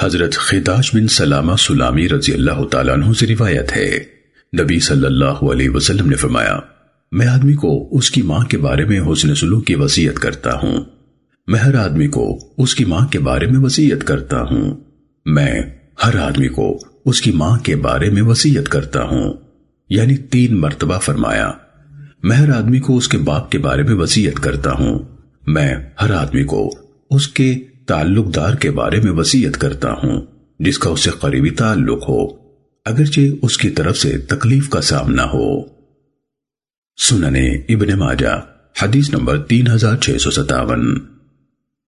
حضرت خداش بن سلامہ سلامی رضی اللہ تعالیٰ عنہ سے روایت ہے۔ نبی صلی اللہ علیہ وسلم نے فرمایا، میں آدمی کو اس کی ماں کے بارے میں حسن سلوک کی وسیعت کرتا ہوں۔ میں ہر آدمی کو اس کی ماں کے بارے میں وسیعت کرتا ہوں۔ میں ہر آدمی کو اس کی ماں کے بارے میں وسیعت کرتا ہوں۔ یعنی تین مرتبہ فرمایا، میں ہر آدمی کو اس کے باپ کے بارے میں وسیعت کرتا ہوں۔ میں ہر آدمی کو اس کے تعلق دار کے بارے میں وسیعت کرتا ہوں، جس کا اس سے قریبی تعلق ہو، اگرچہ اس کی طرف سے تکلیف کا سامنا ہو۔ سننے ابن ماجہ، حدیث نمبر تین ہزار چھ سو ستاون۔